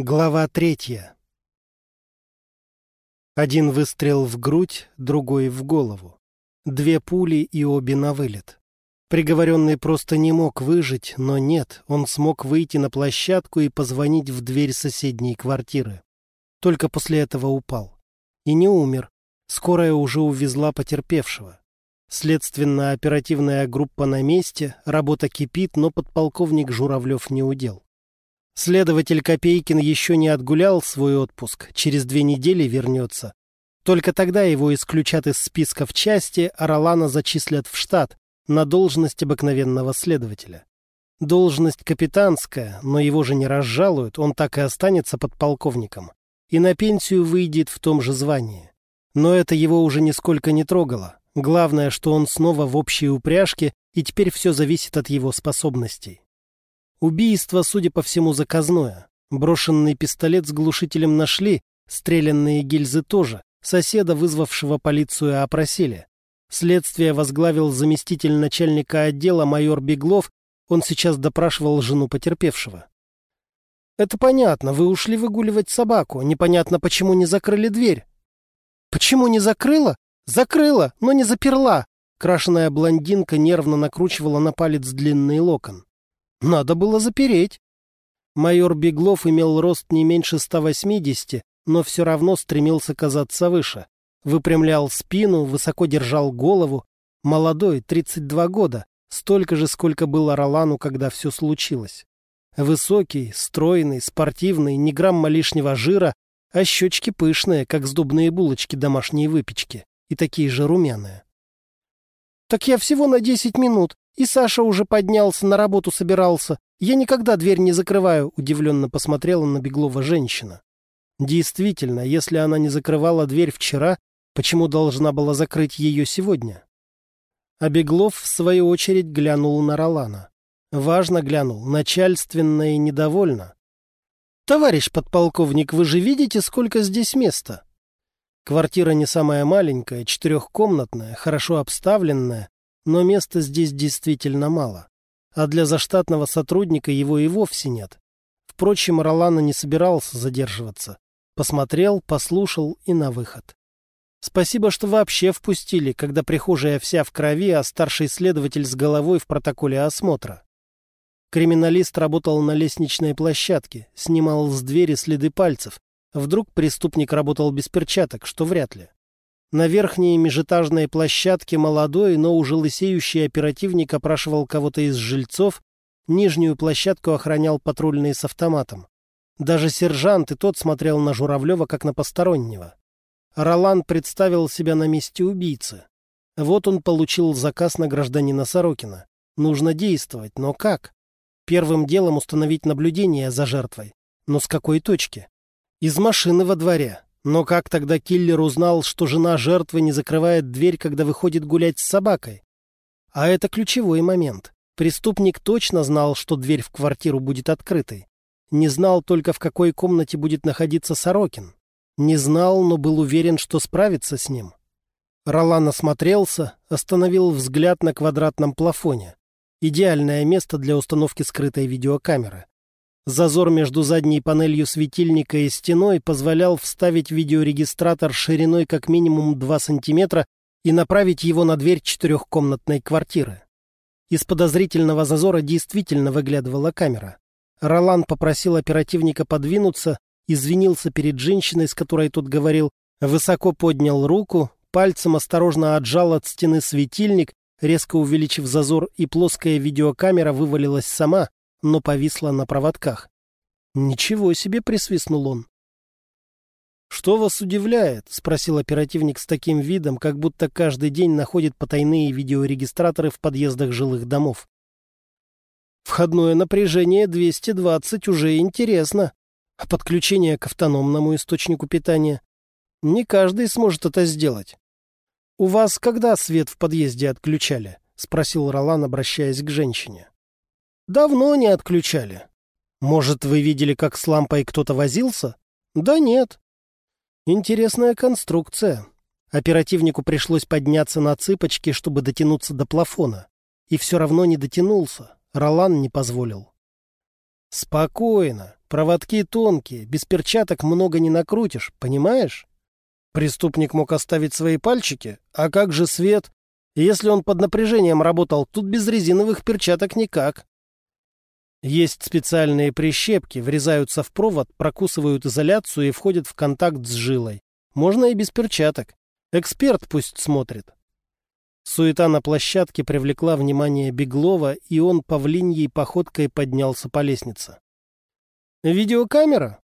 Глава третья. Один выстрел в грудь, другой в голову. Две пули и обе на вылет. Приговоренный просто не мог выжить, но нет, он смог выйти на площадку и позвонить в дверь соседней квартиры. Только после этого упал. И не умер. Скорая уже увезла потерпевшего. Следственно-оперативная группа на месте, работа кипит, но подполковник Журавлев не удел. Следователь Копейкин еще не отгулял свой отпуск, через две недели вернется. Только тогда его исключат из списка в части, а Ролана зачислят в штат на должность обыкновенного следователя. Должность капитанская, но его же не разжалуют, он так и останется подполковником. И на пенсию выйдет в том же звании. Но это его уже нисколько не трогало. Главное, что он снова в общей упряжке, и теперь все зависит от его способностей. Убийство, судя по всему, заказное. Брошенный пистолет с глушителем нашли, стрелянные гильзы тоже. Соседа, вызвавшего полицию, опросили. Следствие возглавил заместитель начальника отдела майор Беглов. Он сейчас допрашивал жену потерпевшего. «Это понятно. Вы ушли выгуливать собаку. Непонятно, почему не закрыли дверь». «Почему не закрыла? Закрыла, но не заперла». Крашеная блондинка нервно накручивала на палец длинный локон. Надо было запереть. Майор Беглов имел рост не меньше 180, но все равно стремился казаться выше. Выпрямлял спину, высоко держал голову. Молодой, 32 года, столько же, сколько было Ролану, когда все случилось. Высокий, стройный, спортивный, ни грамма лишнего жира, а щечки пышные, как сдобные булочки домашней выпечки, и такие же румяные. «Так я всего на десять минут. И Саша уже поднялся, на работу собирался. Я никогда дверь не закрываю», — удивленно посмотрела на Беглова женщина. Действительно, если она не закрывала дверь вчера, почему должна была закрыть ее сегодня? А Беглов, в свою очередь, глянул на Ролана. Важно глянул, начальственно и недовольно. «Товарищ подполковник, вы же видите, сколько здесь места?» Квартира не самая маленькая, четырехкомнатная, хорошо обставленная, но места здесь действительно мало. А для заштатного сотрудника его и вовсе нет. Впрочем, Ролана не собирался задерживаться. Посмотрел, послушал и на выход. Спасибо, что вообще впустили, когда прихожая вся в крови, а старший следователь с головой в протоколе осмотра. Криминалист работал на лестничной площадке, снимал с двери следы пальцев. Вдруг преступник работал без перчаток, что вряд ли. На верхней межэтажной площадке молодой, но уже лысеющий оперативник опрашивал кого-то из жильцов, нижнюю площадку охранял патрульный с автоматом. Даже сержант и тот смотрел на Журавлева как на постороннего. Ролан представил себя на месте убийцы. Вот он получил заказ на гражданина Сорокина. Нужно действовать, но как? Первым делом установить наблюдение за жертвой. Но с какой точки? Из машины во дворе. Но как тогда киллер узнал, что жена жертвы не закрывает дверь, когда выходит гулять с собакой? А это ключевой момент. Преступник точно знал, что дверь в квартиру будет открытой. Не знал только, в какой комнате будет находиться Сорокин. Не знал, но был уверен, что справится с ним. Ролан осмотрелся, остановил взгляд на квадратном плафоне. Идеальное место для установки скрытой видеокамеры. Зазор между задней панелью светильника и стеной позволял вставить видеорегистратор шириной как минимум 2 см и направить его на дверь четырехкомнатной квартиры. Из подозрительного зазора действительно выглядывала камера. Ролан попросил оперативника подвинуться, извинился перед женщиной, с которой тот говорил, высоко поднял руку, пальцем осторожно отжал от стены светильник, резко увеличив зазор, и плоская видеокамера вывалилась сама, но повисла на проводках. «Ничего себе!» — присвистнул он. «Что вас удивляет?» — спросил оперативник с таким видом, как будто каждый день находит потайные видеорегистраторы в подъездах жилых домов. «Входное напряжение 220 уже интересно. А подключение к автономному источнику питания? Не каждый сможет это сделать. У вас когда свет в подъезде отключали?» — спросил Ролан, обращаясь к женщине. Давно не отключали. Может, вы видели, как с лампой кто-то возился? Да нет. Интересная конструкция. Оперативнику пришлось подняться на цыпочки, чтобы дотянуться до плафона. И все равно не дотянулся. Ролан не позволил. Спокойно. Проводки тонкие, без перчаток много не накрутишь, понимаешь? Преступник мог оставить свои пальчики, а как же свет? Если он под напряжением работал, тут без резиновых перчаток никак. Есть специальные прищепки, врезаются в провод, прокусывают изоляцию и входят в контакт с жилой. Можно и без перчаток. Эксперт пусть смотрит. Суета на площадке привлекла внимание Беглова, и он павлиньей походкой поднялся по лестнице. «Видеокамера?»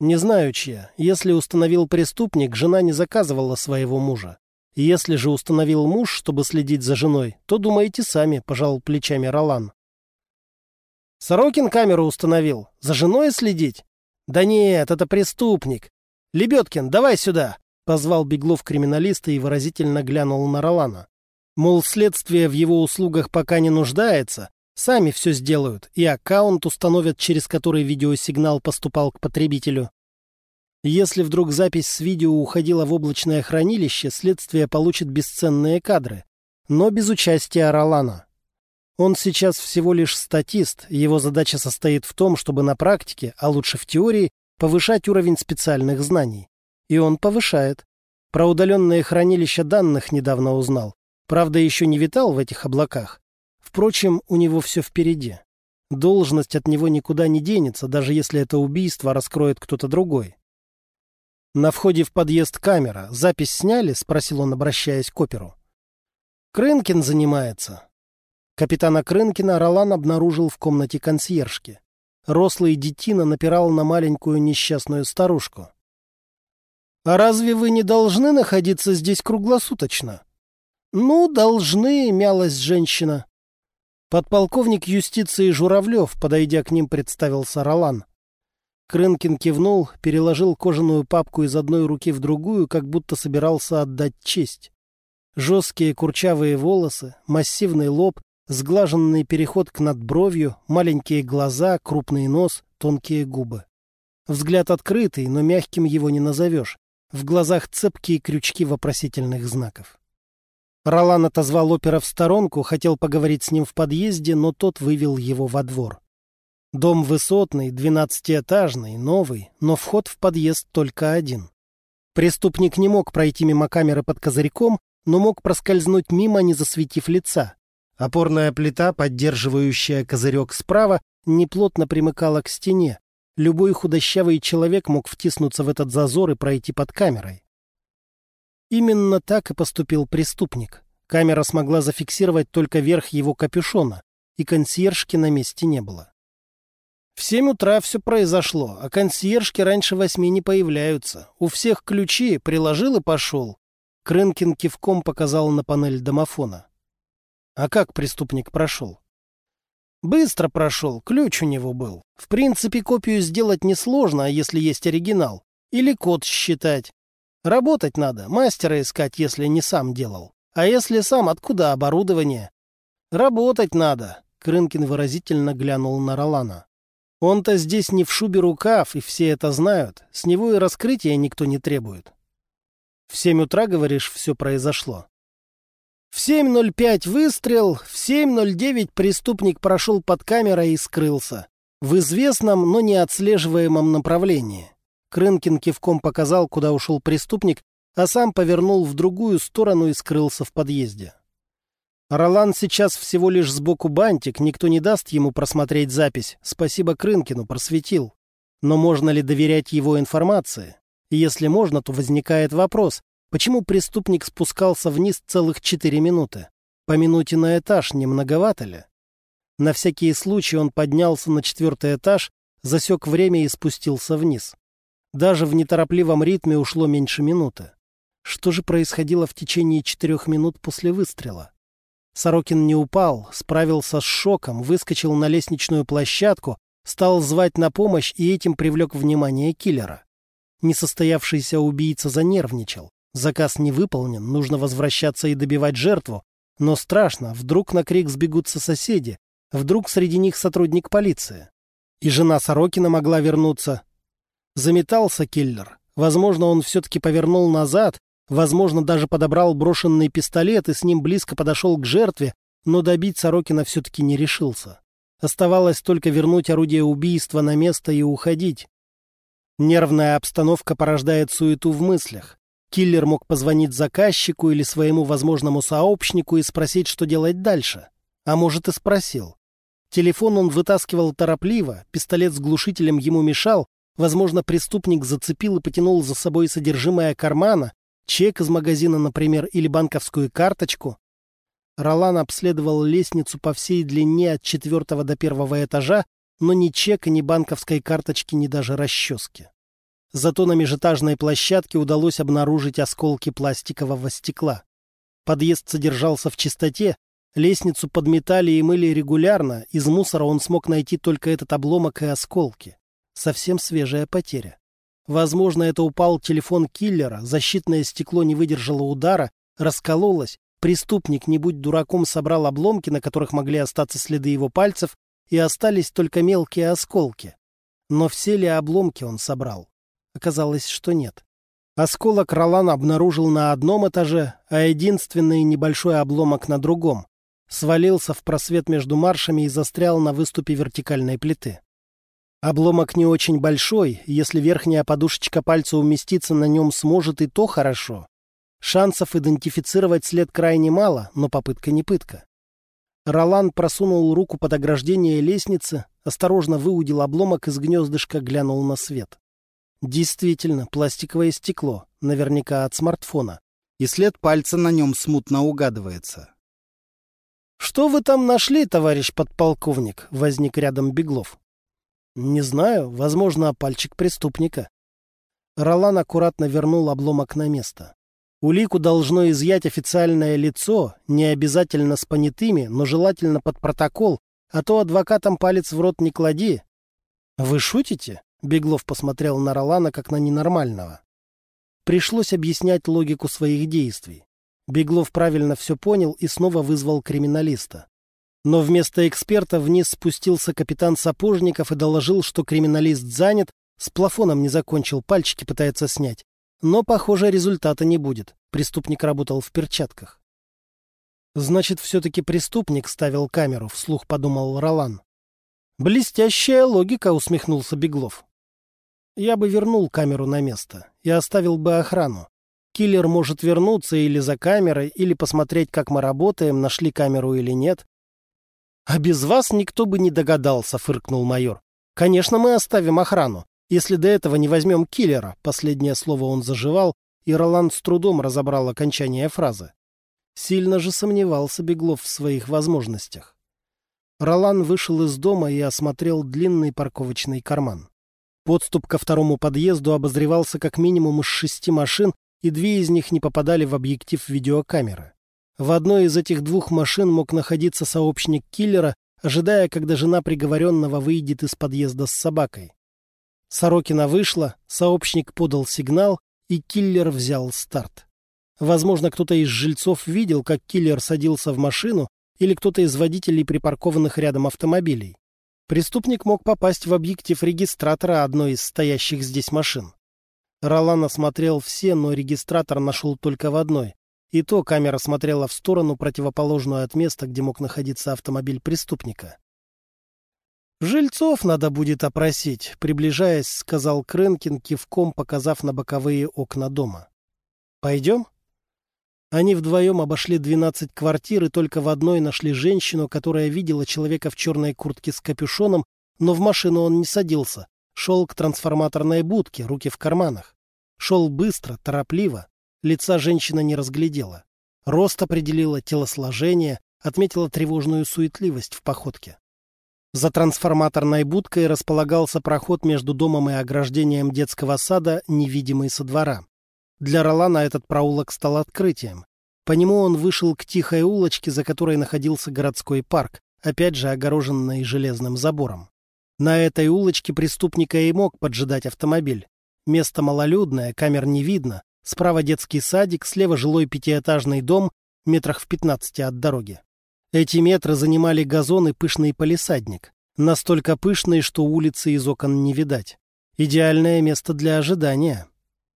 «Не знаю, чья. Если установил преступник, жена не заказывала своего мужа. Если же установил муж, чтобы следить за женой, то думаете сами», — пожал плечами Ролан. «Сорокин камеру установил. За женой следить?» «Да нет, это преступник. Лебедкин, давай сюда!» Позвал Беглов криминалиста и выразительно глянул на Ролана. Мол, следствие в его услугах пока не нуждается, сами все сделают, и аккаунт установят, через который видеосигнал поступал к потребителю. Если вдруг запись с видео уходила в облачное хранилище, следствие получит бесценные кадры, но без участия Ролана. Он сейчас всего лишь статист, его задача состоит в том, чтобы на практике, а лучше в теории, повышать уровень специальных знаний. И он повышает. Про удаленное хранилище данных недавно узнал. Правда, еще не витал в этих облаках. Впрочем, у него все впереди. Должность от него никуда не денется, даже если это убийство раскроет кто-то другой. «На входе в подъезд камера. Запись сняли?» — спросил он, обращаясь к оперу. «Крынкин занимается». Капитана Крынкина Ролан обнаружил в комнате консьержки. Рослый детина напирал на маленькую несчастную старушку. «А разве вы не должны находиться здесь круглосуточно?» «Ну, должны», — мялась женщина. Подполковник юстиции Журавлев, подойдя к ним, представился Ролан. Крынкин кивнул, переложил кожаную папку из одной руки в другую, как будто собирался отдать честь. Жесткие курчавые волосы, массивный лоб, сглаженный переход к надбровью, маленькие глаза, крупный нос, тонкие губы. Взгляд открытый, но мягким его не назовешь. В глазах цепкие крючки вопросительных знаков. Ролан отозвал опера в сторонку, хотел поговорить с ним в подъезде, но тот вывел его во двор. Дом высотный, двенадцатиэтажный, новый, но вход в подъезд только один. Преступник не мог пройти мимо камеры под козырьком, но мог проскользнуть мимо, не засветив лица. Опорная плита, поддерживающая козырек справа, неплотно примыкала к стене, Любой худощавый человек мог втиснуться в этот зазор и пройти под камерой. Именно так и поступил преступник. Камера смогла зафиксировать только верх его капюшона, и консьержки на месте не было. В семь утра все произошло, а консьержки раньше восьми не появляются. У всех ключи, приложил и пошел. Крынкин кивком показал на панель домофона. А как преступник прошел? Быстро прошел, ключ у него был. В принципе, копию сделать несложно, если есть оригинал. Или код считать. Работать надо, мастера искать, если не сам делал. А если сам, откуда оборудование? Работать надо, Крынкин выразительно глянул на Ролана. Он-то здесь не в шубе рукав, и все это знают. С него и раскрытия никто не требует. В семь утра, говоришь, все произошло. В 7.05 выстрел, в 7.09 преступник прошел под камерой и скрылся. В известном, но не отслеживаемом направлении. Крынкин кивком показал, куда ушел преступник, а сам повернул в другую сторону и скрылся в подъезде. Ролан сейчас всего лишь сбоку бантик, никто не даст ему просмотреть запись. Спасибо Крынкину, просветил. Но можно ли доверять его информации? Если можно, то возникает вопрос, Почему преступник спускался вниз целых четыре минуты? По минуте на этаж не многовато ли? На всякий случай он поднялся на четвертый этаж, засек время и спустился вниз. Даже в неторопливом ритме ушло меньше минуты. Что же происходило в течение четырех минут после выстрела? Сорокин не упал, справился с шоком, выскочил на лестничную площадку, стал звать на помощь и этим привлек внимание киллера. Несостоявшийся убийца занервничал. Заказ не выполнен, нужно возвращаться и добивать жертву. Но страшно, вдруг на крик сбегутся соседи, вдруг среди них сотрудник полиции. И жена Сорокина могла вернуться. Заметался киллер. Возможно, он все-таки повернул назад, возможно, даже подобрал брошенный пистолет и с ним близко подошел к жертве, но добить Сорокина все-таки не решился. Оставалось только вернуть орудие убийства на место и уходить. Нервная обстановка порождает суету в мыслях. Киллер мог позвонить заказчику или своему возможному сообщнику и спросить, что делать дальше. А может, и спросил. Телефон он вытаскивал торопливо, пистолет с глушителем ему мешал, возможно, преступник зацепил и потянул за собой содержимое кармана, чек из магазина, например, или банковскую карточку. Ролан обследовал лестницу по всей длине от четвертого до первого этажа, но ни чека, ни банковской карточки, ни даже расчески. Зато на межэтажной площадке удалось обнаружить осколки пластикового стекла. Подъезд содержался в чистоте, лестницу подметали и мыли регулярно, из мусора он смог найти только этот обломок и осколки. Совсем свежая потеря. Возможно, это упал телефон киллера, защитное стекло не выдержало удара, раскололось, Преступник, не будь дураком, собрал обломки, на которых могли остаться следы его пальцев, и остались только мелкие осколки. Но все ли обломки он собрал? Оказалось, что нет. Осколок Ролан обнаружил на одном этаже, а единственный небольшой обломок на другом. Свалился в просвет между маршами и застрял на выступе вертикальной плиты. Обломок не очень большой, если верхняя подушечка пальца уместиться на нем сможет, и то хорошо. Шансов идентифицировать след крайне мало, но попытка не пытка. Ролан просунул руку под ограждение лестницы, осторожно выудил обломок из гнездышка, глянул на свет. Действительно, пластиковое стекло, наверняка от смартфона, и след пальца на нем смутно угадывается. «Что вы там нашли, товарищ подполковник?» — возник рядом Беглов. «Не знаю, возможно, пальчик преступника». Ролан аккуратно вернул обломок на место. Улику должно изъять официальное лицо, не обязательно с понятыми, но желательно под протокол, а то адвокатам палец в рот не клади. «Вы шутите?» — Беглов посмотрел на Ролана как на ненормального. Пришлось объяснять логику своих действий. Беглов правильно все понял и снова вызвал криминалиста. Но вместо эксперта вниз спустился капитан Сапожников и доложил, что криминалист занят, с плафоном не закончил, пальчики пытается снять. Но, похоже, результата не будет. Преступник работал в перчатках. «Значит, все-таки преступник ставил камеру», — вслух подумал Ролан. «Блестящая логика», — усмехнулся Беглов. «Я бы вернул камеру на место и оставил бы охрану. Киллер может вернуться или за камерой, или посмотреть, как мы работаем, нашли камеру или нет». «А без вас никто бы не догадался», — фыркнул майор. «Конечно, мы оставим охрану. Если до этого не возьмем киллера, последнее слово он заживал, и Роланд с трудом разобрал окончание фразы. Сильно же сомневался Беглов в своих возможностях. Ролан вышел из дома и осмотрел длинный парковочный карман. Подступ ко второму подъезду обозревался как минимум из шести машин, и две из них не попадали в объектив видеокамеры. В одной из этих двух машин мог находиться сообщник киллера, ожидая, когда жена приговоренного выйдет из подъезда с собакой. Сорокина вышла, сообщник подал сигнал, и киллер взял старт. Возможно, кто-то из жильцов видел, как киллер садился в машину, или кто-то из водителей припаркованных рядом автомобилей. Преступник мог попасть в объектив регистратора одной из стоящих здесь машин. Ролан осмотрел все, но регистратор нашел только в одной. И то камера смотрела в сторону, противоположную от места, где мог находиться автомобиль преступника. «Жильцов надо будет опросить», — приближаясь, сказал Кренкин, кивком показав на боковые окна дома. «Пойдем?» Они вдвоем обошли двенадцать квартир и только в одной нашли женщину, которая видела человека в черной куртке с капюшоном, но в машину он не садился. Шел к трансформаторной будке, руки в карманах. Шел быстро, торопливо. Лица женщина не разглядела. Рост определила, телосложение, отметила тревожную суетливость в походке. За трансформаторной будкой располагался проход между домом и ограждением детского сада, невидимый со двора. Для Ролана этот проулок стал открытием. По нему он вышел к тихой улочке, за которой находился городской парк, опять же огороженный железным забором. На этой улочке преступника и мог поджидать автомобиль. Место малолюдное, камер не видно. Справа детский садик, слева жилой пятиэтажный дом, метрах в пятнадцати от дороги. Эти метры занимали газон и пышный палисадник. Настолько пышный, что улицы из окон не видать. Идеальное место для ожидания.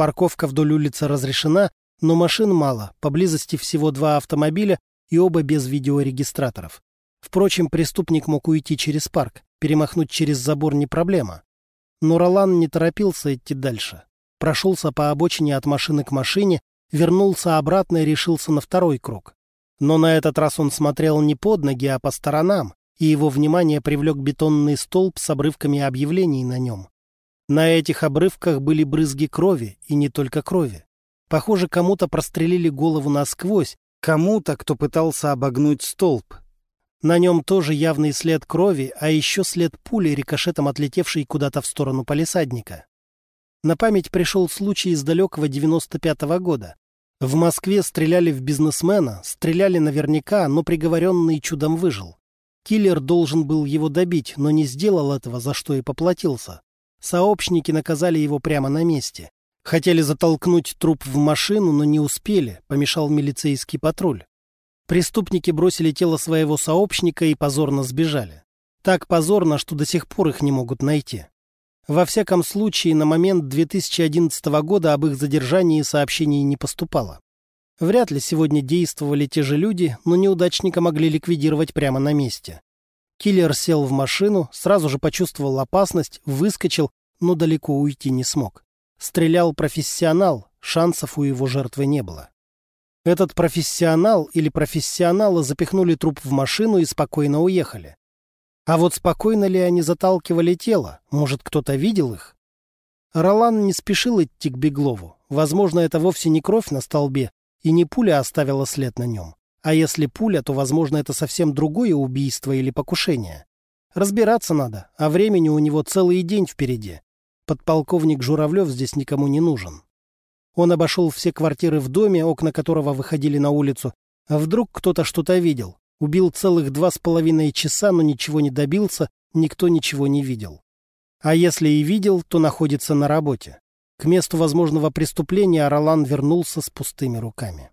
Парковка вдоль улицы разрешена, но машин мало, поблизости всего два автомобиля и оба без видеорегистраторов. Впрочем, преступник мог уйти через парк, перемахнуть через забор не проблема. Но Ролан не торопился идти дальше. Прошелся по обочине от машины к машине, вернулся обратно и решился на второй круг. Но на этот раз он смотрел не под ноги, а по сторонам, и его внимание привлек бетонный столб с обрывками объявлений на нем. На этих обрывках были брызги крови, и не только крови. Похоже, кому-то прострелили голову насквозь, кому-то, кто пытался обогнуть столб. На нем тоже явный след крови, а еще след пули, рикошетом отлетевшей куда-то в сторону палисадника. На память пришел случай из далекого 95-го года. В Москве стреляли в бизнесмена, стреляли наверняка, но приговоренный чудом выжил. Киллер должен был его добить, но не сделал этого, за что и поплатился. Сообщники наказали его прямо на месте. Хотели затолкнуть труп в машину, но не успели, помешал милицейский патруль. Преступники бросили тело своего сообщника и позорно сбежали. Так позорно, что до сих пор их не могут найти. Во всяком случае, на момент 2011 года об их задержании сообщений не поступало. Вряд ли сегодня действовали те же люди, но неудачника могли ликвидировать прямо на месте. Киллер сел в машину, сразу же почувствовал опасность, выскочил, но далеко уйти не смог. Стрелял профессионал, шансов у его жертвы не было. Этот профессионал или профессионалы запихнули труп в машину и спокойно уехали. А вот спокойно ли они заталкивали тело? Может, кто-то видел их? Ролан не спешил идти к Беглову. Возможно, это вовсе не кровь на столбе, и не пуля оставила след на нем. А если пуля, то, возможно, это совсем другое убийство или покушение. Разбираться надо, а времени у него целый день впереди. Подполковник Журавлев здесь никому не нужен. Он обошел все квартиры в доме, окна которого выходили на улицу. А вдруг кто-то что-то видел? Убил целых два с половиной часа, но ничего не добился, никто ничего не видел. А если и видел, то находится на работе. К месту возможного преступления Ролан вернулся с пустыми руками.